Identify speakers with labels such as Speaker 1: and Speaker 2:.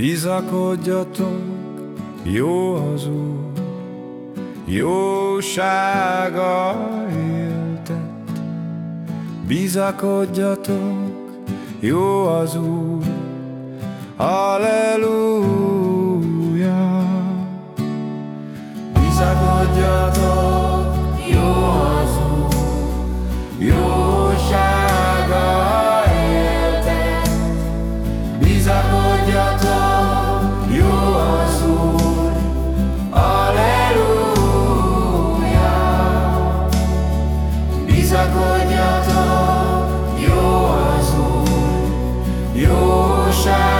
Speaker 1: Bizakodjatok jó az Úr, jósága éltet. Bizakodjatunk, jó az Úr, Halleluja! Bizakodjatok, jó az Úr, jósága éltet. Bizakodjatok, bizakodjatok, jó az Úr, jóság.